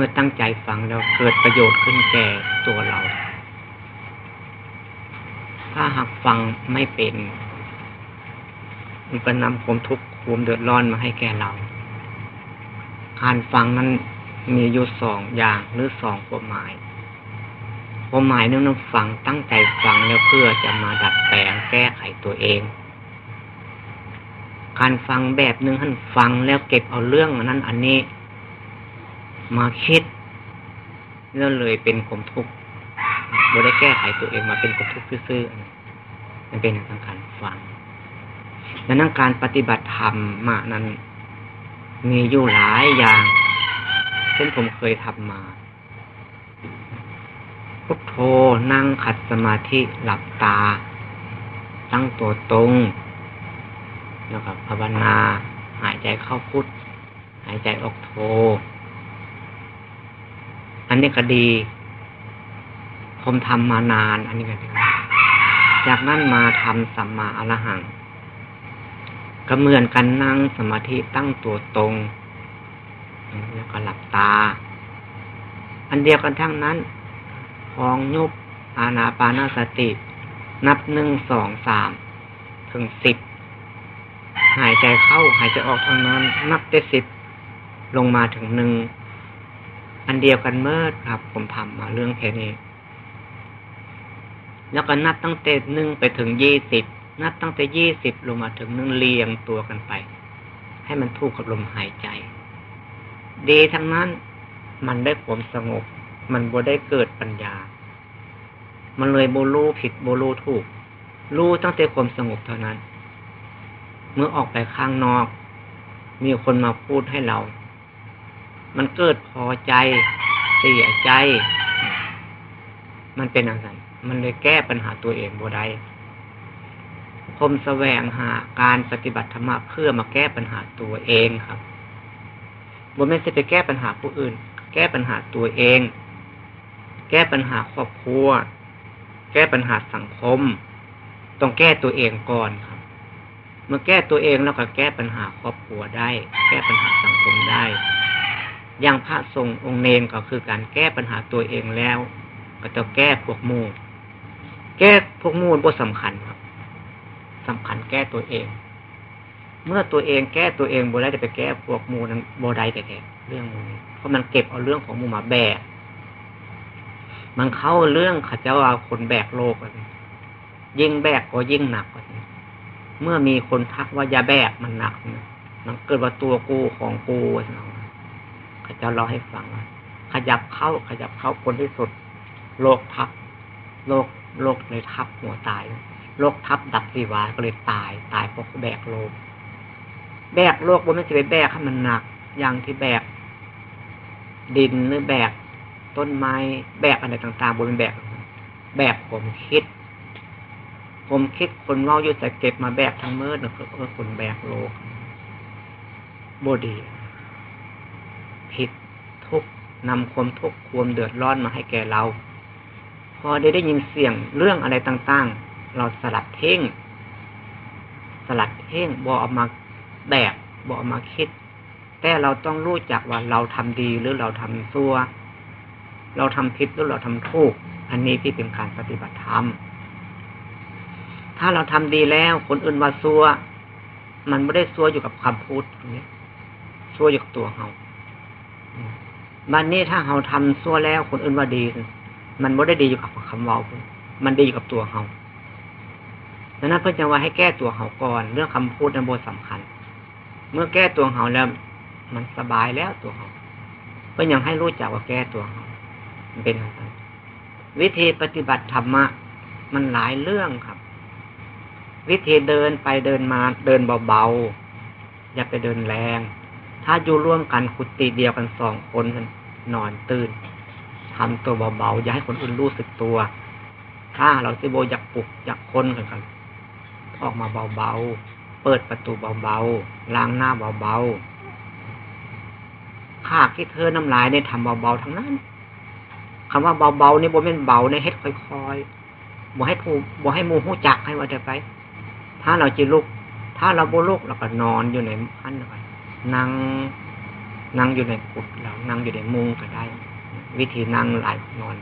มื่อตั้งใจฟังแล้วเกิดประโยชน์ขึ้นแก่ตัวเรา ถ้าหากฟังไม่เป็น มันก็นำความทุกข์ความเดือดร้อนมาให้แก่เรา การฟังนั้นมีอยู่สองอย่างหรือสองความหมายความหมายนึงนั้นฟังตั้งใจฟังแล้วเพื่อจะมาดัดแปลงแก้ไขตัวเอง การฟังแบบหนึ่งท่านฟังแล้วเก็บเอาเรื่องนั้นอันนี้ มาคิดแล้วเลยเป็นความทุกข์บ่ได้แก้ไขตัวเองมาเป็นความทุกข์ซื่อๆมันเป็นทางการฟังดังนั้นการปฏิบัติธรรมมานั้น มีอยู่หลายอย่างเช่นผมเคยทำมาพุทโธนั่งขัดสมาธิหลับตา ตั้งตัวตรงแล้วก็ภาวนา หายใจเข้าพุทหายใจออกโธ อันนี้ก็ดี ผมทำมานาน อันนี้ก็ดี จากนั้นมาทำสัมมาอรหังก็เหมือนกันนั่งสมาธิตั้งตัวตรง แล้วก็หลับตา อันเดียวกันทั้งนั้นพองยุบอาณาปานาสติ นับหนึ่งสองสามถึงสิบหายใจเข้าหายใจออกทางนั้น นับได้สิบลงมาถึงหนึ่ง อันเดียวกันเมื่อครับ ผมทำมาเรื่องแค่นี้ แล้วก็นับตั้งแต่หนึ่งไปถึงยี่สิบนับตั้งแต่ยี่สิบลงมาถึงหนึ่งเรียงตัวกันไป ให้มันถูกกับลมหายใจ ดีทั้งนั้นมันได้ความสงบ มันบ่ได้เกิดปัญญา มันเลยโบลูผิดโบลูถูก รู้ตั้งแต่ความสงบเท่านั้น เมื่อออกไปข้างนอก มีคนมาพูดให้เรา มันเกิดพอใจ เสียใจ มันเป็นอะไรมันเลยแก้ปัญหาตัวเองบ่ได้คมแสวงหาการปฏิบัติธรรมเพื่อมาแก้ปัญหาตัวเองครับบ่ไม่ใช่ไปแก้ปัญหาผู้อื่น แก้ปัญหาตัวเอง แก้ปัญหาครอบครัว แก้ปัญหาสังคม ต้องแก้ตัวเองก่อนครับ เมื่อแก้ตัวเองแล้วก็แก้ปัญหาครอบครัวได้ แก้ปัญหาสังคมได้ อย่างพระทรงองค์เนนก็คือการแก้ปัญหาตัวเองแล้ว ก็จะแก้พวกมูดแก้พวกมูดบ่สำคัญครับสำคัญแก้ตัวเอง เมื่อตัวเองแก้ตัวเองบ่ได้จะไปแก้พวกมูนั้นบ่ได้แต่เรื่องมูนี้เพราะมันเก็บเอาเรื่องของมูมาแบกมันเข้าเรื่องขจาเอาคนแบกโลกยิ่งแบกก็ยิ่งหนักกว่านี้เมื่อมีคนทักว่าอย่าแบกมันหนักมันเกิดว่าตัวกูของกูนะ ขาจะเล่าให้ฟังว่าขยับเข้าขยับเข้าคนที่สุดโลกทับโลกโลกเลยทับหัวตายโลกทับดับสีวาก็เลยตาย ตายเพราะแบกโลกแบกโลกบนไม่ใช่ไปแบกให้มันหนัก อย่างที่แบก ดินหรือแบก ต้นไม้แบกอะไรต่างๆบนแบก แบกผมคิด ผมคิดคนเมาอยู่แต่เก็บมาแบกทั้งเมื่อนะคือคนแบกโลกบดี ทุกนำความทุกข์ความเดือดร้อนมาให้แก่เรา พอได้ได้ยินเสียงเรื่องอะไรต่างๆ เราสลัดเท่ง สลัดเท่งบอออกมาแบกบอออกมาคิด แต่เราต้องรู้จักว่าเราทำดีหรือเราทำซัวเราทำผิดหรือเราทำถูก อันนี้ที่เป็นการปฏิบัติธรรมถ้าเราทำดีแล้วคนอื่นว่าซัวมันไม่ได้ซัวอยู่กับคำพูดตรงนี้ซัวอยู่กับตัวเรา บันนี้ถ้าเราทำซัวแล้วคนอื่นว่าดี มันไม่ได้ดีอยู่กับคำเว้ามันดีอยู่กับตัวเราดังนั้นเพื่อจะว่าให้แก้ตัวเขาก่อน เรื่องคำพูดในบทสำคัญ เมื่อแก้ตัวเขาแล้ว มันสบายแล้วตัวเขาเพื่อยังให้รู้จักว่าแก้ตัวเขาเป็นอะไรวิธีปฏิบัติธรรมะมันหลายเรื่องครับ วิธีเดินไปเดินมาเดินเบาๆอย่าไปเดินแรง ถ้าอยู่ร่วมกันคุติเดียวกันสองคนนอนตื่นทำตัวเบาๆอย่าให้คนอื่นรู้สึกตัว ถ้าเราสิโบอยากปลุกอยากคนกันกันออกมาเบาๆ เปิดประตูเบาๆ ล้างหน้าเบาๆข้าคิดเธอน้ำลายในทำเบาๆทั้งนั้นคำว่าเบาๆนี่โบเป็นเบาในเฮ็ดค่อยๆบอให้ผู้บอให้มูหูจักให้ว่าจะไป ถ้าเราจะลุก ถ้าเราโบลุกเราก็นอนอยู่ในพันไป นั่งนั่งอยู่ในกุดเรานั่งอยู่ในมุงก็ได้ วิธีนั่งหลายนอน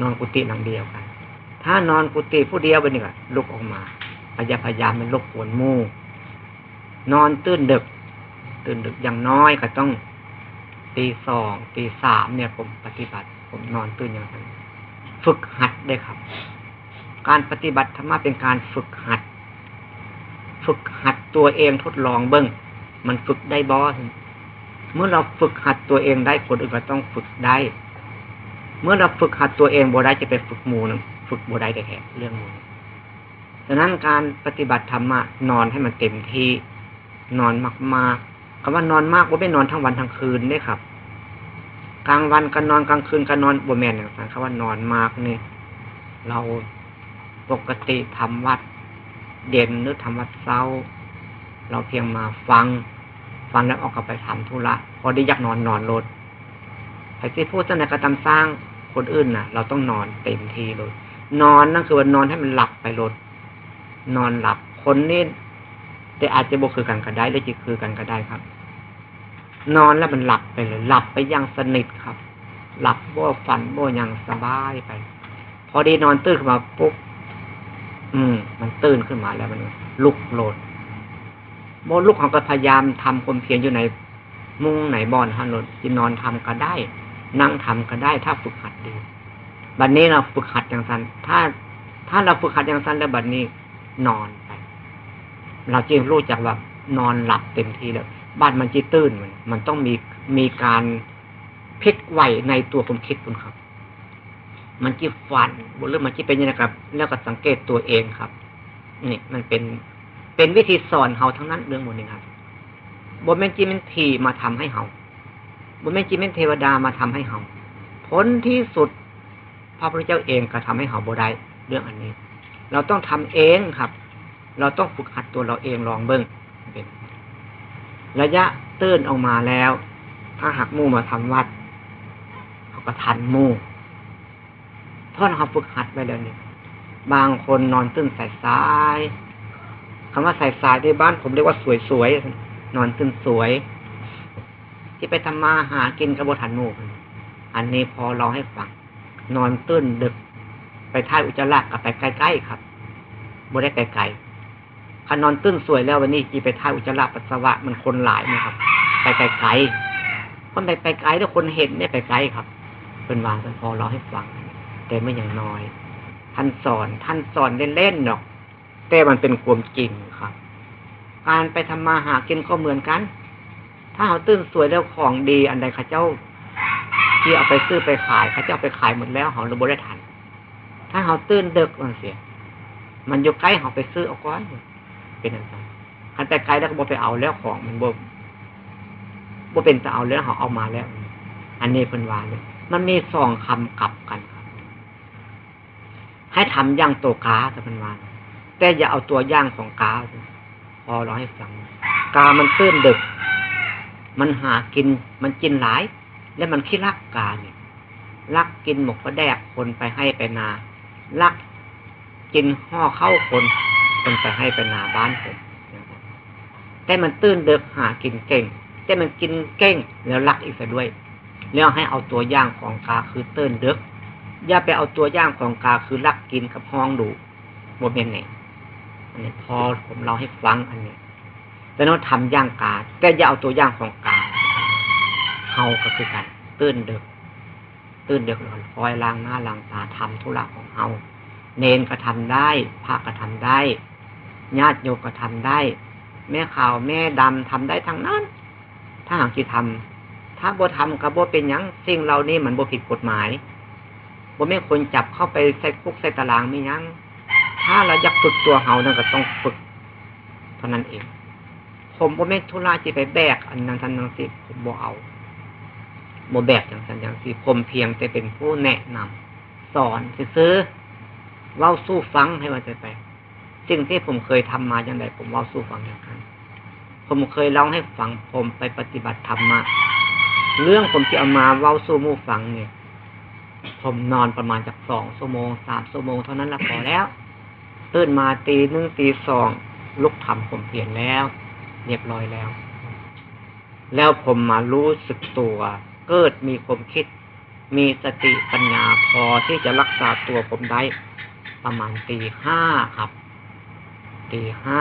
นอนกุฏิหลังเดียวกัน ถ้านอนกุฏิผู้เดียวไปนี่ก็ลุกออกมาพยายามพยายามมันลบกวนมู่นอนตื่นดึก ตื่นดึกอย่างน้อยก็ต้องตีสองตีสามเนี่ยผมปฏิบัติ ผมนอนตื่นอย่างนั้นฝึกหัดได้ครับ การปฏิบัติธรรมะเป็นการฝึกหัด ฝึกหัดตัวเองทดลองเบิ้ง มันฝึกได้บอสเมื่อเราฝึกหัดตัวเองได้คนอื่นก็ต้องฝึกได้ เมื่อเราฝึกหัดตัวเองบ่ได้จะไปฝึกหมูนึงฝึกบ่ได้แต่แค่เรื่องหมูดังนั้นการปฏิบัติธรรมะนอนให้มันเต็มที่นอนมากๆคำว่านอนมากว่าไม่นอนทั้งวันทั้งคืนนี่ครับ กลางวันก็นอนกลางคืนก็นอนบ่แมนอย่างนั้นคำว่านอนมากนี่เราปกติทำวัดเด่นหรือทำวัดเศร้า เราเพียงมาฟัง ฟังแล้วออกกลับไปทำธุระพอได้อยากนอนนอนรถใครที่พูดตั้งแต่กระทำสร้างคนอื่นน่ะ เราต้องนอนเต็มทีเลย นอนนั่นคือว่านอนให้มันหลับไปรถนอนหลับคนนี่แต่อาจจะบกคือกันก็ได้หรือจะคือกันก็ได้ครับ นอนแล้วมันหลับไปเลย หลับไปอย่างสนิทครับ หลับบ่ฝันบ่อย่างสบายไป พอดีนอนตื่นขึ้นมาปุ๊บอืม มันตื่นขึ้นมาแล้วมันลุกโลด โมลุกของก็พยายามทำความเพียรอยู่ในมุ้งไหนบอนฮันโลดจะนอนทำก็ได้ นั่งทำก็ได้ ถ้าฝึกหัดดีบัดนนี้เราฝึกหัดอย่างสันถ้า ถ้าเราฝึกหัดอย่างสั้นแล้วบัดนนี้นอนไป เราจึงรู้จักว่านอนหลับเต็มทีแล้วบ้านมันจีตื้นมันมันต้องมีมีการพลิกไหวในตัวความคิดคุณครับ มันจีฟันบนเรื่องมันจีเป็นยังไงครับ แล้วก็สังเกตตัวเองครับ นี่มันเป็น เป็นวิธีสอนเฮาทั้งนั้นเรื่องหมดนี้ครับบนแม่จีมันทีมาทำให้เฮาบนแม่จีมันเทวดามาทำให้เฮาผลที่สุดพระพุทธเจ้าเองก็ทำให้เฮาบ่ได้เรื่องอันนี้ เราต้องทำเองครับ เราต้องฝึกหัดตัวเราเองลองเบิ้งเป็นระยะตื้นออกมาแล้ว ถ้าหักมู่มาทำวัดเขาก็ทันมู่เพราะเราฝึกหัดไปแล้วนี่บางคนนอนตื้นใส่สาย คำว่าใส่สายในบ้านผมเรียกว่าสวยสวยนอนตื้นสวย ที่ไปทำมาหากินกระโบทันมู่อันนี้พอเราให้ฟัง นอนตื้นดึก ไปท่ายอุจจาระกับไปใกล้ๆครับบ่ได้ไกลๆคันนอนตื้นสวยแล้ววันนี้กีไปท่ายอุจจาระปัสสาวะมันคนหลายนะครับ ไปไกลๆคนไปไกลแล้วคนเห็นเนี่ยไปไกลครับ เป็นวางเป็นพอเราให้ฟัง แต่ไม่อย่างน้อย ท่านสอนท่านสอนเล่นๆหรอก แต่มันเป็นความจริงครับ การไปทำมาหากินก็เหมือนกัน ถ้าเขาตื้นสวยแล้วของดี อันใดข้าเจ้า ที่เอาไปซื้อไปขายข้าเจ้าไปขายหมดแล้วเขาเราบริทัน ถ้าเขาตื่นเด็กมันเสีย มันอยู่ใกล้เขาไปซื้อเอาก้อนเป็นอย่างไรคันแต่ไกลแล้วก็บอไปเอาแล้วของมันบ่บ่เป็นจะเอาแล้วเขาเอามาแล้ว อันนี้เป็นวานเลยมันมีสองคำกลับกันครับ ให้ทำย่างตัวกาจะเป็นวาน แต่อย่าเอาตัวย่างของกาพอเราให้ฟัง กามันตื้นดึก มันหากิน มันกินหลาย และมันขี้รักกาเนี่ยรักกินหมกกระแดกคนไปให้ไปนาลักกินห่อเข้าคนคนไปให้ไปนาบ้านผมแต่มันตื้นเดือกหากินเก่ง แต่มันกินเก่งแล้วลักอีกซะด้วย แล้วให้เอาตัวย่างของกาคือตื้นเดือกอย่าไปเอาตัวย่างของกาคือลักกินกับห้องดูโมเมนต์ไหน อันนี้พอผมเล่าให้ฟังอันนี้แต่น้องทำย่างกา แต่อย่าเอาตัวย่างของกาเฮาก็คือกันตื้นเดือกตื่นเดือดร้อนคอยล้างหน้าล้างตาทำธุระของเราเนนก็ทำได้พระก็ทำได้ญาติโยกก็ทำได้ แม่ขาวแม่ดำทำได้ทั้งนั้น ถ้าหากที่ทำถ้าบ่ทำกับบ่เป็นยังสิ่งเหล่านี้มันบ่ผิดกฎหมายบ่ไม่ควรจับเข้าไปใส่คุกใส่ตารางไม่ยัง ถ้าเราอยากฝึกตัวเฮานั่นก็ต้องฝึกเท่านั้นเอง ผมบ่ไม่ธุระจะไปแบก อันนั้นทันนั้นสิผมบ่เอาโมแบบอย่างสันอย่างสีผมเพียงแต่เป็นผู้แนะนำสอนซื้อเล่าสู้ฟังให้มันไปสิ่งที่ผมเคยทำมาอย่างไรผมเล่าสู้ฟังอย่างนั้นผมเคยเล่าให้ฟังผมไปปฏิบัติธรรมมาเรื่องผมที่เอามาเล่าสู้มู่ฟังเนี่ยผมนอนประมาณจากสองชั่วโมงสามชั่วโมงเท่านั้นละพอแล้ว ตื่นมาตีหนึ่งตีสองลุกทำผมเพียนแล้ว เรียบร้อยแล้ว แล้วผมมารู้สึกตัว เกิดมีความคิด มีสติปัญญาพอที่จะรักษาตัวผมได้ ประมาณตีห้าครับ ตีห้า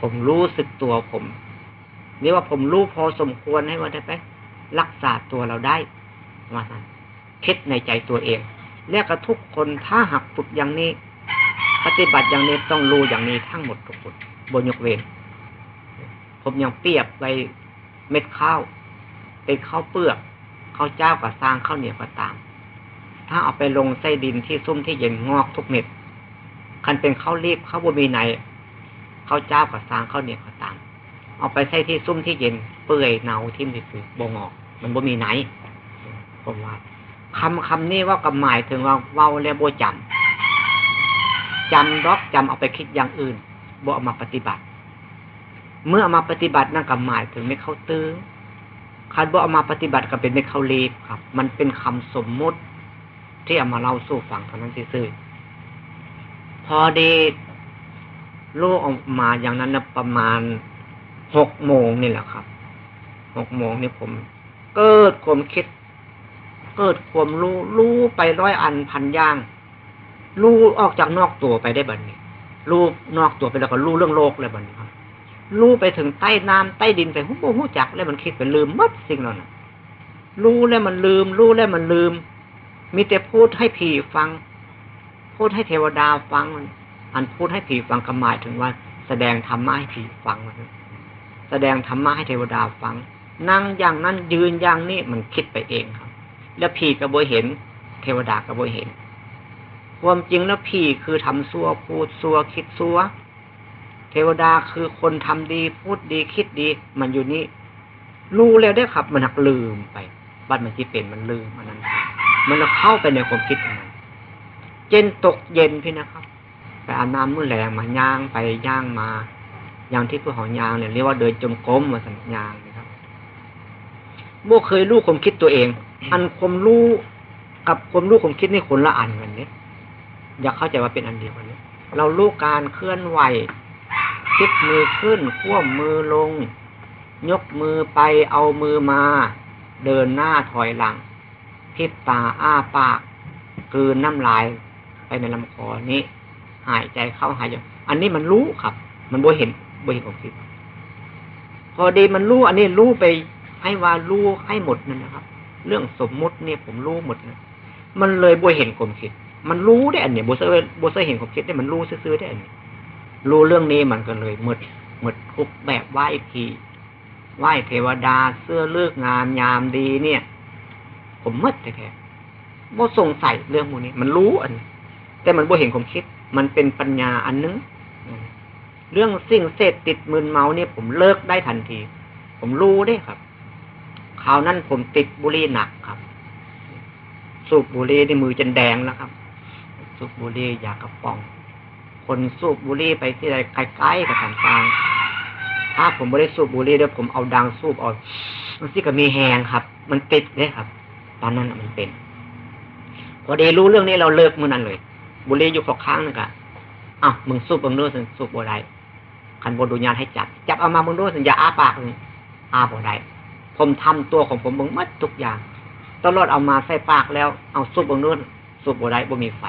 ผมรู้สึกตัวผมนี่ว่าผมรู้พอสมควรให้ว่าได้ไปรักษาตัวเราได้ว่าคิดในใจตัวเองเรียกกับทุกคนถ้าหักฝึกอย่างนี้ ปฏิบัติอย่างนี้ต้องรู้อย่างนี้ทั้งหมดทุกคนบนยกเว้นผมยังเปรียบไปเม็ดข้าวเป็นข้าวเปลือกข้าวเจ้ากับสร้างข้าวเหนียวก็ตาม ถ้าเอาไปลงไส้ดินที่ซุ่มที่เย็นงอกทุกเม็ดคันเป็นข้าวรีบข้าวบมีในข้าวเจ้ากับสร้างข้าวเหนียวก็ตาม เอาไปใส่ที่ซุ่มที่เย็นเปื่อยเน่าทิ่มที่คือบงออก มันบ่มีไหนผมว่าคำคำนี้ว่าก็หมายถึงว่าเว้าแล้วบ่จำ จำรอกจำเอาไปคิดอย่างอื่นบ่เอามาปฏิบัติ เมื่อเอามาปฏิบัตินั่นก็หมายถึงไม่เข้าตื้อคันบ่เอามาปฏิบัติก็เป็นไม่เข้าเลบครับ มันเป็นคำสมมุติ ที่เอามาเล่าสู่ฟังเท่านั้นซื่อพอดีโลกออกมาอย่างนั้นนะประมาณหกโมงนี่แหละครับหกโมงนี่ผม เกิดความคิด เกิดความรู้รู้ไปร้อยอันพันย่าง รู้ออกจากนอกตัวไปได้บัดนี้ รู้นอกตัวไปแล้วก็รู้เรื่องโลกเลยบัดนี้ครับรู้ไปถึงใต้น้ำใต้ดินไปหูหูจักแล้วมันคิดไปลืมมัดสิ่งเหล่านั้นรู้แล้วมันลืม รู้แล้วมันลืม มีแต่พูดให้ผีฟัง พูดให้เทวดาฟังมันอันพูดให้ผีฟังก็หมายถึงว่า แสดงธรรมะให้ผีฟังมันแสดงธรรมะให้เทวดาฟัง นั่งอย่างนั้นยืนอย่างนี้มันคิดไปเองครับ แล้วผีกระโบยเห็น เทวดากระโบยเห็น ความจริงแล้วผีคือทำซัวพูดซัวคิดซัว เทวดาคือคนทำดีพูดดีคิดดี มันอยู่นี่รู้แล้วได้ครับ มันหักลืมไปบัดมันที่เป็นมันลืมมันนั้น มันเข้าไปในความคิดของมันเย็นตกเย็นพี่นะครับไปอาบน้ำมือแรงมาย่างไปย่างมาอย่างที่ผู้หอย่างเนี่ยเรียกว่าเดินจมกลมมาสัญญางนะครับโมเคยรู้ความคิดตัวเอง อันความรู้กับความรู้ความคิดนี่คนละอันกันเนี่ย อย่าเข้าใจว่าเป็นอันเดียวกันเนี่ยเรารู้การเคลื่อนไหวคิดมือขึ้นขั้วมือลง ยกมือไปเอามือมา เดินหน้าถอยหลังพิบตาอ้าปากคืนน้ำลายไปในลำคอนี้ หายใจเข้าหายใจอันนี้มันรู้ครับ มันบ่เห็นบ่เห็นความคิดพอดีมันรู้อันนี้รู้ไปให้ว่ารู้ให้หมดนั่นนะครับ เรื่องสมมุติเนี่ยผมรู้หมดนะมันเลยบ่เห็นความคิด มันรู้ได้อันเนี่ยบ่เซบ่เซเห็นความคิดได้มันรู้ซื่อได้อันนี้รู้เรื่องนี้มันก็เลยหมดหมดทุกแบบไหว้ผีไหว้เทวดาเสื้อเลือกงามยามดีเนี่ย ผมมืดแท้ๆบ่สงสัยเรื่องพวกนี้ มันรู้อัน แต่มันบ่เห็นความคิด มันเป็นปัญญาอันนึงเรื่องสิ่งเสพติดมึนเมาเนี่ย ผมเลิกได้ทันที ผมรู้ได้ครับคราวนั้นผมติดบุหรี่หนักครับ สูบบุหรี่ในมือจนแดงแล้วครับ สูบบุหรี่อยากกระป๋อง คนสูบบุหรี่ไปที่ใดใกล้ๆกับต่างๆถ้าผมไม่ได้สูบบุหรี่เดี๋ยวผมเอาดังสูบออกมันสิก็มีแหงครับ มันติดเลยครับ ตอนนั้นมันเป็น พอดีรู้เรื่องนี้เราเลิกมือนั้นเลย บุหรี่อยู่ขอค้างนึงอะอ้าวมึงสูบมึงดูสิสูบบุหรี่คันบนดุญาให้จับ จับเอามามึงดูสิอย่าอ้าปากเลยอ้าบุหรี่ผมทำตัวของผมบึงมัดทุกอย่างตลอดเอามาใส่ปากแล้วเอาสูบบงนู้นสูบโบได้บ่มีไฟ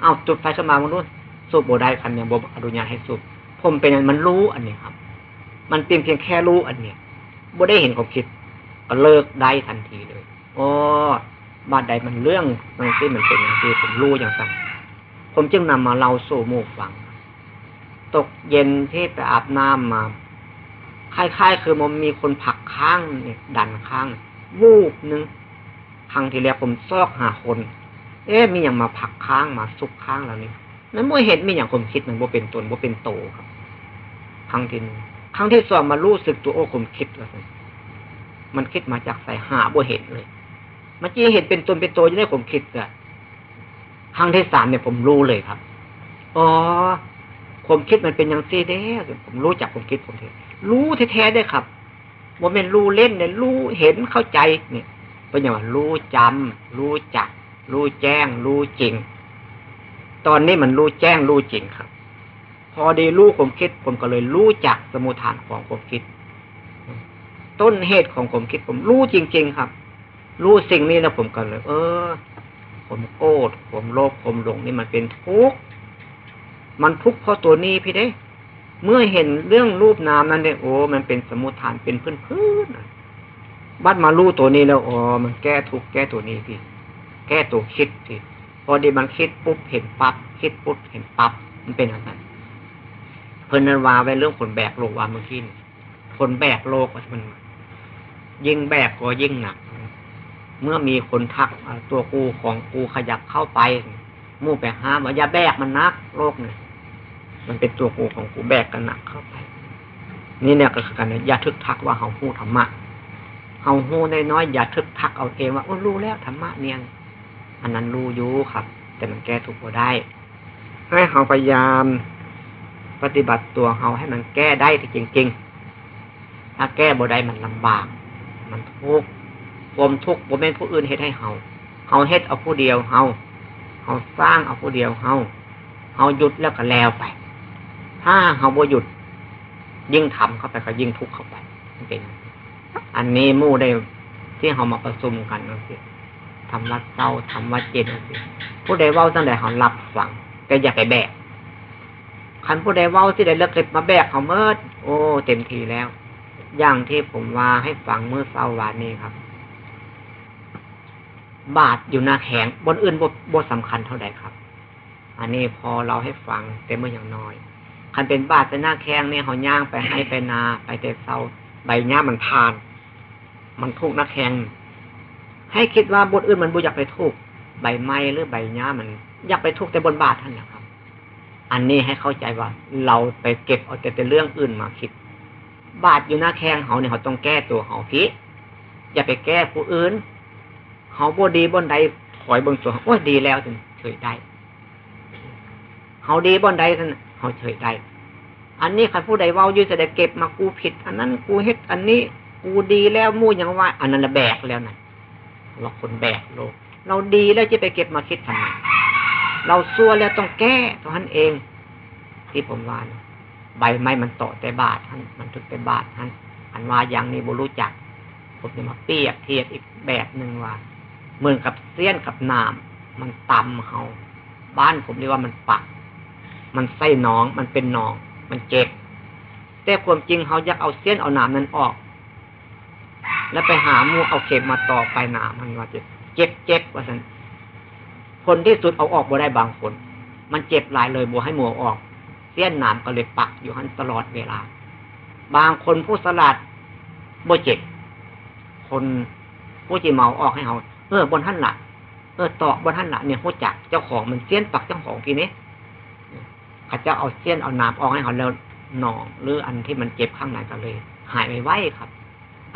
เอาจุดไฟขึ้นมาบงนู้นสูบโบได้คันยังบ่อนุญาตให้สูบผมเป็นมันรู้อันนี้ครับ มันเพียงเพียงแค่รู้อันเนี้ยบ่ได้เห็นความคิด ก็เลิกได้ทันทีเลยอ๋อบาดใดมันเรื่องมันที่มันเป็นอย่างที่ผมรู้อย่างสั้นผมจึงนำมาเล่าสู่หมู่ฟัง ตกเย็นที่ไปอาบน้ำมาคล้ายๆ คือมันมีคนผักข้างเนี่ยดันข้าง วูบหนึ่งครั้งที่แล้วผมซอกหาคน เอ๊ะมีอย่างมาผักข้างมาซุกข้างแล้วนี่นั้นเมื่อเห็นมีอย่างผมคิดมันว่าเป็นตนว่าเป็นโตครับ ครั้งที่หนึ่งครั้งที่สองมารู้สึกตัวโอ้ผมคิดแล้วมันคิดมาจากใส่หาบ่เห็นเลยมันจีเห็นเป็นตนเป็นโตยังได้ผมคิดอะครั้งที่สามเนี่ยผมรู้เลยครับอ๋อผมคิดมันเป็นอย่างซีเด้ผมรู้จักผมคิดผมเถอะรู้แท้ๆได้ครับว่าเป็นรู้เล่นเนี่ยรู้เห็นเข้าใจเนี่ยเป็นอย่างว่ารู้จำรู้จัก รู้แจ้ง รู้จริง ตอนนี้มันรู้แจ้ง รู้จริงครับ พอดีรู้ผมคิดผมก็เลยรู้จักสมุทฐานของผมคิด ต้นเหตุของผมคิด ผมรู้จริง ๆ ครับ รู้สิ่งนี้แล้วผมก็เลย เออ ผมโกรธผมโลภผมหลงนี่มันเป็นทุกข์มันทุกข์เพราะตัวนี้พี่เด้ เมื่อเห็นเรื่องรูปนามนั้นเนี่ยโอ้ มันเป็นสมุทฐานเป็นพื้นพื้นบัดมารู้ตัวนี้แล้วอ๋อมันแก้ทุกข์แก้ตัวนี้พี่ แก้ตัวคิดพี่พอดีมันคิดปุ๊บเห็นปั๊บคิดปุ๊บเห็นปั๊บมันเป็นอะไรเพิ่นนันวาไว้เรื่องคนแบกโลกว่าเมื่อกี้คนแบกโลกมัน ยิ่งแบกก็ยิ่งหนัก เมื่อมีคนทักตัวกูของกูขยับเข้าไปมู่ไปห้ามว่าอย่าแบกมันนักโลกเนี่ยมันเป็นตัวกูของกูแบกกันหนักเข้าไป นี่เนี่ยก็คือกันอย่าทึกทักว่าเฮาหู้ธรรมะเฮาหู้น้อยๆอย่าทึกทักเอาเองว่าโอ้รู้แล้วธรรมะเนี่ย อันนั้นรู้อยู่ครับ แต่มันแก้ทุกข์บ่ได้ ให้เฮาพยายามปฏิบัติตัวเฮาให้มันแก้ได้ที่จริงๆ ถ้าแก้บ่ได้มันลำบาก มันทุกข์ความทุกข์บ่แม่นผู้อื่นเฮ็ดให้เฮาเฮาเฮ็ดเอาผู้เดียวเฮาเฮาสร้างเอาผู้เดียวเฮาเฮาหยุดแล้วก็แล้วไป ถ้าเฮาบ่หยุด ยิ่งทำเข้าไปก็ยิ่งทุกข์เข้าไปเป็นอันนี้มู่ได้ที่เฮามาประชุมกันนั่นสิ ทำวัดเศร้าทำวัดเย็นผู้ใดเว้าตั้งแต่เฮารับฟังแต่อย่าไปแบกคันผู้ใดเว้าที่ใดเลิกเก็บมาแบกเขาเมื่อโอ้ เต็มทีแล้ว อย่างที่ผมว่าให้ฟังเมื่อเช้าวานนี้ครับ บาทอยู่หน้าแข็งบนอื่นบทสำคัญเท่าใดครับ อันนี้พอเราให้ฟังแต่เมื่ออย่างน้อยคันเป็นบาทเป็นหน้าแข้งเนี่ยเขาย่างไปให้ไปนา ไปแต่เศร้าใบหญ้ามันทาน มันทุกหน้าแข้ง ให้คิดว่าบทอื่นมันบุอยากไปทุกใบไม้หรือใบหญ้ามัน อยากไปทุกแต่บนบาทท่านนะครับ อันนี้ให้เข้าใจว่าเราไปเก็บเอาแต่แต่เรื่องอื่นมาคิด บาทอยู่หน้าแข้งเขาเนี่ยเขาต้องแก้ตัวเขาพี่อย่าไปแก้ผู้อื่นเขาบ่ดีบนใดถอยบนส่วนว่าดีแล้วถึงเฉยได้เขาดีบนใดท่านเขาเฉยได้อันนี้ใครผู้ใดว่าอยู่จะได้เก็บมากูผิด อันนั้นกูเฮ็ดอันนี้กูดีแล้วมู่ยังว่า อันนั้นละแบกแล้วนะ เราคนแบกโลก เราดีแล้วจะไปเก็บมาคิดทำไมเราซัวแล้วต้องแก้เท่านั้นเอง ที่ผมว่านะใบไม้มันโตแต่บาทท่านมันถึกแต่บาทท่านอันว่าอย่างนี้บุรู้จัก ผมจะมาเปรียบเทียบอีกแบบหนึ่งว่าเหมือนกับเสี้ยนกับน้ำมันตำเขาบ้านผมเรียกว่ามันปัก มันไส้น้องมันเป็นน้อง มันเจ็บแต่ความจริงเขาอยากเอาเสี้ยนเอาน้ำนั้นออก แล้วไปหามูเอาเข็มมาต่อไปน้ำมันว่าเจ็บเจ็บเจ็บว่าสันคนที่สุดเอาออกบ่ได้บางคน มันเจ็บหลายเลยบัวให้หมัวออก เสี้ยนหน้ำก็เลยปักอยู่หันตลอดเวลา บางคนผู้สลัดบ่เจ็บคนผู้จีเมาออกให้เขาเออบนท่านหละเออตอกบนท่านหละเนี่ยหัวจักเจ้าของมันเสี้ยนปักเจ้าของทีนี้เขาจะเอาเสี้ยนเอาน้ำออกให้เขาแล้วหนองหรืออันที่มันเจ็บข้างในก็เลย หายไปไว้ครับ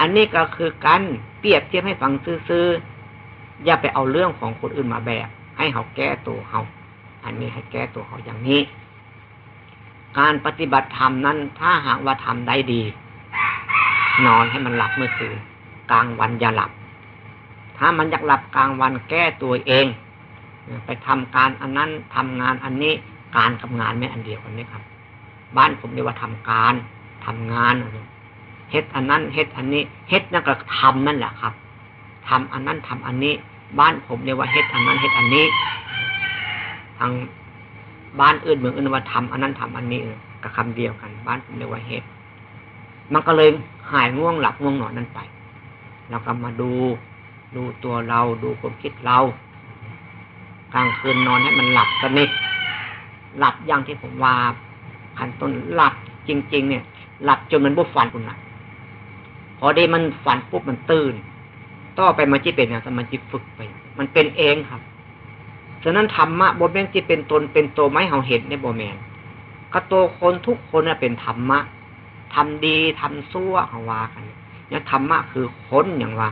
อันนี้ก็คือการเปรียบเทียบให้ฟังซื่อๆอย่าไปเอาเรื่องของคนอื่นมาแบกให้เขาแก้ตัวเขาอันนี้ให้แก้ตัวเขาอย่างนี้ การปฏิบัติธรรมนั้น ถ้าหากว่าทำได้ดี นอนให้มันหลับเมื่อคืนกลางวันอย่าหลับ ถ้ามันอยากหลับกลางวันแก้ตัวเอง ไปทำการอันนั้นทำงานอันนี้การกับงานไม่อันเดียวกันนี่ครับ บ้านผมเรียกว่าทำการทำงาน เฮ็ดอันนั้นเฮ็ดอันนี้เฮ็ดนั่นก็ทำนั่นแหละครับทำอันนั้นทำอันนี้ บ้านผมเรียกว่าเฮ็ดอันนั้นเฮ็ดอันนี้ ทางบ้านอื่นเมืองอื่นว่าทำอันนั้นทำอันนี้กับคำเดียวกัน บ้านผมเรียกว่าเฮ็ดมันก็เลยหายง่วงหลับง่วงนอนนั่นไปเราก็มาดู ดูตัวเราดูความคิดเรากลางคืนนอนให้มันหลับสนิทหลับอย่างที่ผมว่าขันต้นหลับจริง ๆ เนี่ย หลับจนมันบุฝันคุณนะ พอได้มันฝันปุ๊บมันตื่น ต่อไปมันจะเป็นอย่างมันจะฝึกไป มันเป็นเองครับ ฉะนั้นธรรมะบทแม่งที่เป็นตนเป็นตัวไม้เฮาเห็นในโบแมนก็โตคนทุกคนเป็นธรรมะทำดีทำซั่วเขาว่ากันเนี่ยธรรมะคือค้นอย่างว่า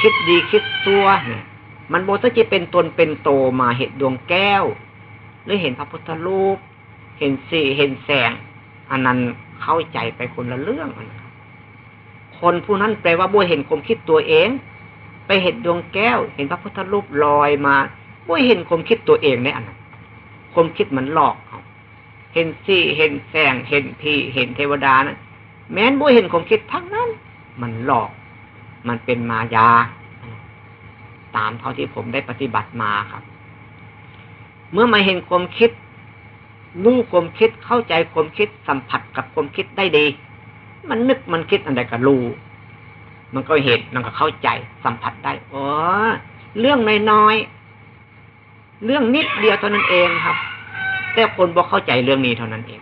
คิดดีคิดซั่วเนี่ยมันโบสจะเป็นตนเป็นโตมาเห็นดวงแก้ว หรือเห็นพระพุทธรูป เห็นสีเห็นแสง อันนั้นเข้าใจไปคนละเรื่องนะ คนผู้นั้นแปลว่าโบเห็นความคิดตัวเอง ไปเห็นดวงแก้ว เห็นพระพุทธรูปลอยมาโบเห็นความคิดตัวเองในอันนั้นความคิดมันหลอกเขาเห็นสีเห็นแสงเห็นพีเห็นเทวดานะแม้นโบเห็นความคิดทั้งนั้น มันหลอก มันเป็นมายา ตามเท่าที่ผมได้ปฏิบัติมาครับ เมื่อมาเห็นความคิดรู้ความคิดเข้าใจความคิดสัมผัสกับความคิดได้ดี มันนึกมันคิดอะไรก็รู้ มันก็เห็นมันก็เข้าใจสัมผัสได้อ๋อเรื่องน้อยๆเรื่องนิดเดียวเท่านั้นเองครับ แต่คนบอกเข้าใจเรื่องนี้เท่านั้นเอง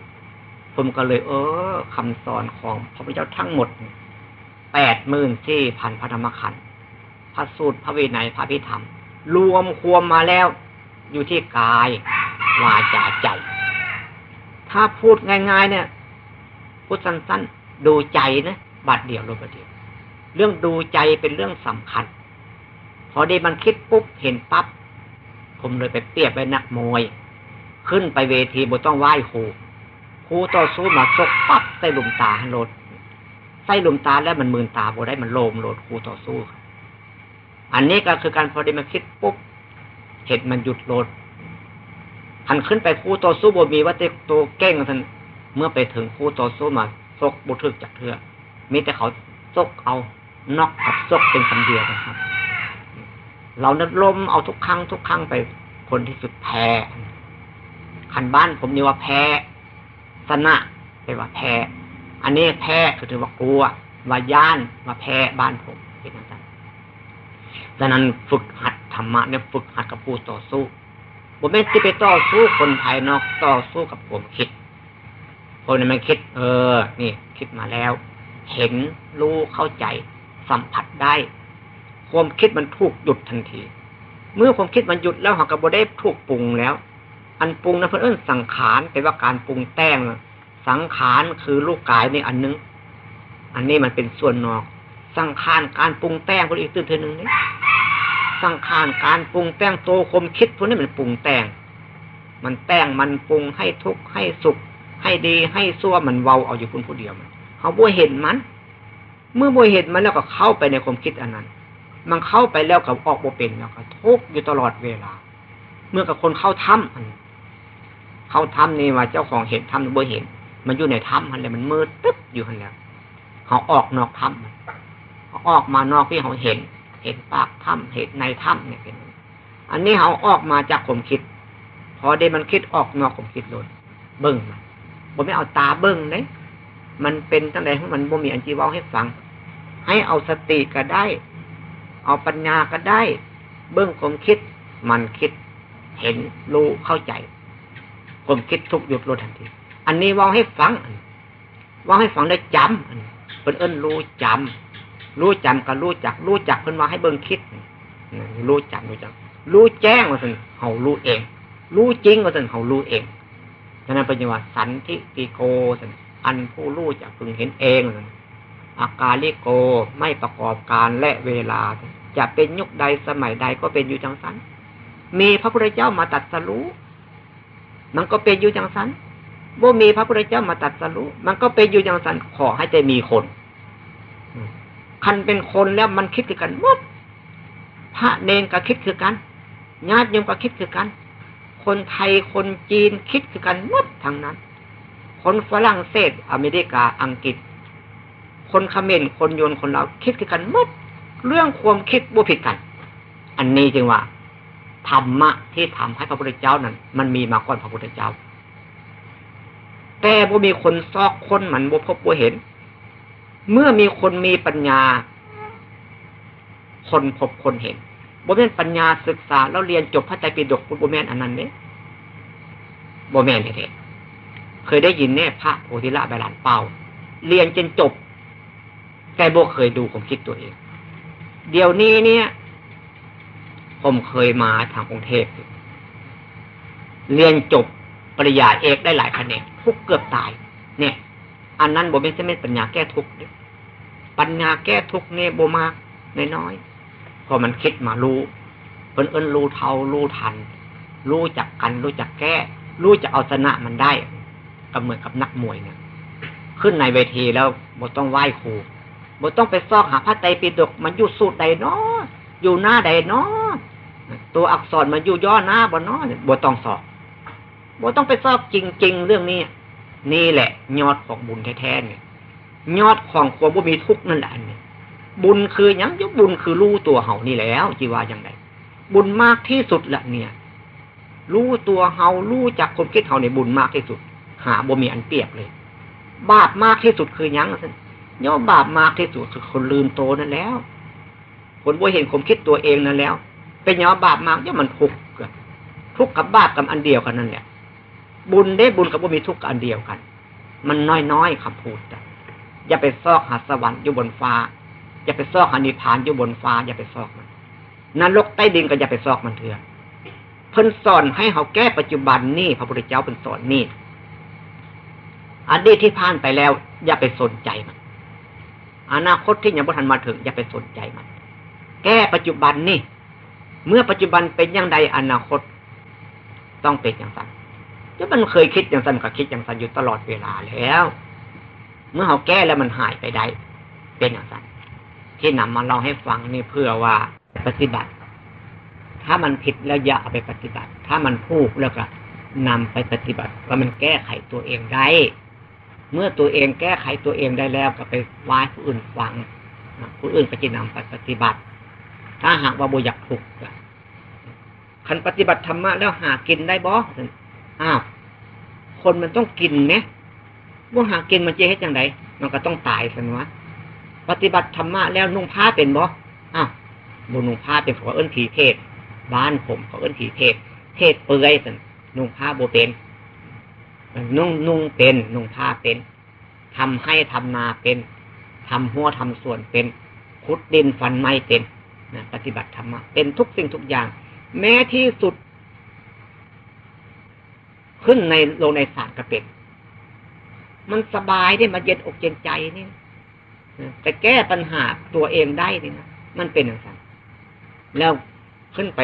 ผมก็เลย เออคำสอนของพระพุทธเจ้าทั้งหมดแปดหมื่นสี่พันพระธรรมขันธ์พระสูตรพระวินัยพระพิธรรม รวมควมมาแล้ว อยู่ที่กายวาจาใจ ถ้าพูดง่าย ๆ เนี่ย พูดสั้นๆ ดูใจนะบัดเดียวลงบัดเดียว เรื่องดูใจเป็นเรื่องสำคัญ พอได้มันคิดปุ๊บเห็นปับ๊บผมเลยไปเปรียบไปนักมวย ขึ้นไปเวทีบ่ต้องไหว้ครูครูต่อสู้มาซกปั๊บใส่ลุมตาโลดใส่ลุมตาแล้วมันมืนตาบ่ได้มันโลมโลดครูต่อสู้ อันนี้ก็คือการพอได้มาคิดปุ๊บเห็นมันหยุดโลดหันขึ้นไปคู่ต่อสู้บ่มีว่าเตโตเก้งท่านเมื่อไปถึงคู่ต่อสู้มา ซกบุทึกจากเถื่อมีแต่เขาซกเอานอกกับซกเป็นคำเดียวนะครับ เรานัดล้มเอาทุกครั้งทุกครั้งไปคนที่สุดแพ้ขันบ้านผมนี่ว่าแพ้สนะไปว่าแพ้อันนี้แพ้คือถือว่ากลัวว่าย่านว่าแพ้บ้านผมเป็นอย่างนั้นดังนั้นฝึกหัดธรรมะเนี่ยฝึกหัดกับผู้ต่อสู้ผมไม่ที่ไปต่อสู้คนภายนอกต่อสู้กับผมคิด คนนี้มันคิด เออ นี่ คิดมาแล้ว เห็นรู้เข้าใจ สัมผัสได้ ความคิดมันถูกหยุดทันที เมื่อความคิดมันหยุดแล้วหักกระโบได้ถูกปรุงแล้ว อันปรุงนะเพื่อนสังขารแปลว่าการปรุงแต่งสังขารคือลูกกายนี่อันนึง อันนี้มันเป็นส่วนนอก สังขารการปรุงแต่งคนอีกตื่นเทนึงนี่สังขารการปรุงแต่งโตคมคิดพวกนี้มันปรุงแต่ง มันแต่งมันปรุงให้ทุกข์ให้สุข ให้ดีให้ซั่วมันเว้าเอาอยู่คนผู้เดียวมันเขาบ่เห็นมัน เมื่อบ่เห็นมันแล้วก็เข้าไปในความคิดอันนั้น มันเข้าไปแล้วกับออกบ่เป็นแล้วก็ทุกอยู่ตลอดเวลา เมื่อกับคนเข้าถ้ำอันเข้าถ้ำนี่ว่าเจ้าของเห็นถ้ำบ่เห็น มันอยู่ในถ้ำอันเลยมันมืดตึ๊บอยู่อันแล้วเขาออกนอกถ้ำเขาออกมานอกที่เขาเห็น เห็นปากถ้ำเห็นในถ้ำเนี่ยเป็น อันนี้เขาออกมาจากผมคิด พอได้มันคิดออกนอกผมคิดเลยเบิ้งมัน ผมไม่เอาตาเบิ้งเลยมันเป็นตั้งแต่มันบ่มีอันจีว่าให้ฟัง ให้เอาสติก็ได้ เอาปัญญาก็ได้ เบิ้งผมคิด มันคิด เห็นรู้เข้าใจผมคิดทุกหยุดลดทันที อันนี้ว่าให้ฟังว่าให้ฟังได้จำเป็นเอิ้นรู้จำรู้จำก็รู้จัก รู้จักเพิ่นว่าให้เบิ่งคิดรู้จำรู้จัก รู้แจ้งว่าสันเขารู้เอง รู้จริงว่าสันเขารู้เอง นั้นเป็นว่าสันทิติโกสันอันผู้รู้จะพึงเห็นเองอากาลิโกไม่ประกอบการและเวลา จะเป็นยุคใดสมัยใดก็เป็นอยู่จังสันมีพระพุทธเจ้ามาตัดสรู้มันก็เป็นอยู่จังสันว่ามีพระพุทธเจ้ามาตัดสรู้มันก็เป็นอยู่จังสันขอให้ใจมีคนคันเป็นคนแล้วมันคิดคือกันหมดพระเนนก็คิดคือกันญาติโยมก็คิดคือกัน คนไทยคนจีนคิดคือกันหมดทางนั้น คนฝรั่งเศสอเมริกาอังกฤษ คนเขมรคนโยนคนเราคิดคือกันหมดเรื่องความคิดบ่ผิดกัน อันนี้จึงว่าธรรมะที่ทำให้พระพุทธเจ้านั้น มันมีมาก่อนพระพุทธเจ้า แต่บ่มีคนซอกคนมันบ่พบบ่เห็น เมื่อมีคนมีปัญญา คนพบคนเห็น บ่แม่นปัญญาศึกษา แล้วเรียนจบพระไตรปิฎกบ่แม่นอันนั้นเนี่ยบ่แม่นเด้เคยได้ยินเนี่ยพระโพธิละใบลานเป่า เรียนจนจบ แต่บ่เคยดูผมคิดตัวเอง เดี๋ยวนี้เนี่ย ผมเคยมาทางกรุงเทพเรียนจบปริญญาเอกได้หลายคะแนนทุกเกือบตาย เนี่ย อันนั้นบ่เป็นเส้นปัญญาแก้ทุกข์ปัญญาแก้ทุกข์เนี่ยบ่มากน้อยๆ พอมันคิดมารู้เพิ่นเอิ้นรู้เท่ารู้ทัน รู้จักกันรู้จักแก้ รู้จะเอาชนะมันได้ก็เหมือนกับนักมวยเนี่ยขึ้นในเวทีแล้วบต้องไหว้ครูบต้องไปซอกหาพระไตรปิฎกมันอยู่สูตรใดเนาะอยู่หน้าใดเนาะตัวอักษรมันอยู่ย่อหน้าบ่เนาะบต้องสอบบต้องไปซอกจริง ๆ เรื่องนี้นี่แหละ ยอดของบุญแท้ๆเนี่ยยอดของความบ่มีทุกข์นั่นแหละนี่ บุญคือยังยุบุญคือรู้ตัวเฮานี่แล้วจีว่าอย่างไรบุญมากที่สุดละเนี่ย รู้ตัวเฮารู้จักคนคิดเฮาในบุญมากที่สุด หาบ่มีอันเปรียบเลย บาปมากที่สุดคือยังท่านย่อบาปมากที่สุดคือคนลืมโตนั่นแล้ว คนบ่เห็นผมคิดตัวเองนั่นแล้ว เป็นย่อบาปมากย่อมันทุกข์ทุกข์กับบาปกับอันเดียวกันนั่นแหละบุญได้บุญกับบ่มีทุกข์อันเดียวกัน มันน้อยๆคำพูดจะอย่าไปซอกหาสวรรค์อยู่บนฟ้า อย่าไปซอกหานิพานอยู่บนฟ้า อย่าไปซอกมันนรกใต้ดินก็อย่าไปซอกมันเถื่อเพิ่นสอนให้เขาแก้ปัจจุบันนี่พระพุทธเจ้าเป็นสอนนี่อดีตที่ผ่านไปแล้ว อย่าไปสนใจมัน อนาคตที่ยังไม่ทันมาถึง อย่าไปสนใจมัน แก้ปัจจุบันนี่เมื่อปัจจุบันเป็นอย่างใดอนาคต ต้องเป็นอย่างนั้นถ้ามันเคยคิดอย่างนั้นก็คิดอย่างนั้นอยู่ตลอดเวลาแล้ว เมื่อเขาแก้แล้วมันหายไปได้ เป็นอย่างนั้น ที่นำมาเล่าให้ฟังนี่เพื่อว่าปฏิบัติ ถ้ามันผิดแล้วอย่าเอาไปปฏิบัติ ถ้ามันผูกแล้วก็นำไปปฏิบัติว่ามันแก้ไขตัวเองได้ เมื่อตัวเองแก้ไขตัวเองได้แล้วก็ไปวายผู้อื่นฟังผู้อื่นก็จะนำไปปฏิบัติ ถ้าหากว่าบุญอยากผูกคันปฏิบัติธรรมะแล้วหากินได้บ่อ้าวคนมันต้องกินเนี่ยว่าหากินมันจะเฮ็ดอย่างไรมันก็ต้องตายสันวะ ปฏิบัติธรรมะแล้วนุ่งผ้าเป็นบ่อ้าวบนุ่งผ้าเป็นขอเอิ้นผีเทศ บ้านผมขอเอิ้นผีเทศ เทศเปื่อยสันนุ่งผ้าโบเป็น นุ่งนุ่งเป็น นุ่งผ้าเป็นทำให้ทำนาเป็นทำหัวทำส่วนเป็นขุดดินฟันไม้เป็นนะปฏิบัติธรรมะเป็นทุกสิ่งทุกอย่าง แม้ที่สุด ขึ้นในโลในศาสตร์ก็เป็น มันสบายได้มาเย็นอกเย็นใจนี่ แต่แก้ปัญหาตัวเองได้นี่นะมันเป็นอย่างนั้นแล้วขึ้นไป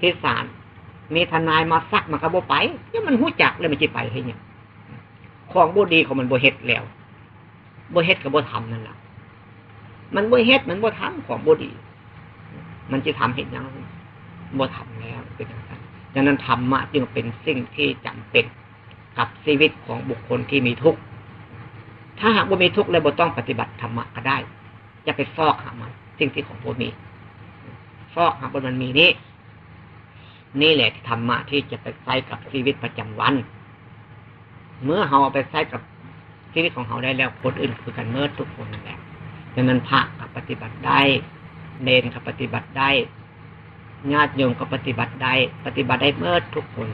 ที่ศาลมีทนายมาซักมันก็บ่ไปเนี่ยมันหู้จักเลยมันจะไปให้เนี่ยของบ่ดีของมันบ่เฮ็ดแล้วบ่เฮ็ดกับบ่ทำนั่นแหละมันบ่เฮ็ดมันบ่ทำของบ่ดี มันจะทำเห็นยังบ่ทำแล้วเป็นอย่างนั้นดังนั้นธรรมะจึงเป็นสิ่งที่จำเป็นกับชีวิตของบุคคลที่มีทุกข์ ถ้าหากว่ามีทุกข์เลยบ่ต้องปฏิบัติธรรมะก็ได้จะไปฟอกหามันสิ่งที่ของบ่มี ฟอกหาบนมันมีนี้นี่แหละธรรมะที่จะไปใช้กับชีวิตประจำวัน เมื่อเราเอาไปใช้กับชีวิตของเราได้แล้วคนอื่นคือกันเมื่อทุกคนนั่นแหละดังนั้นพระกับปฏิบัติได้เนนกับปฏิบัติได้ญาติโยมก็ปฏิบัติได้ ปฏิบัติได้เมื่อทุกคน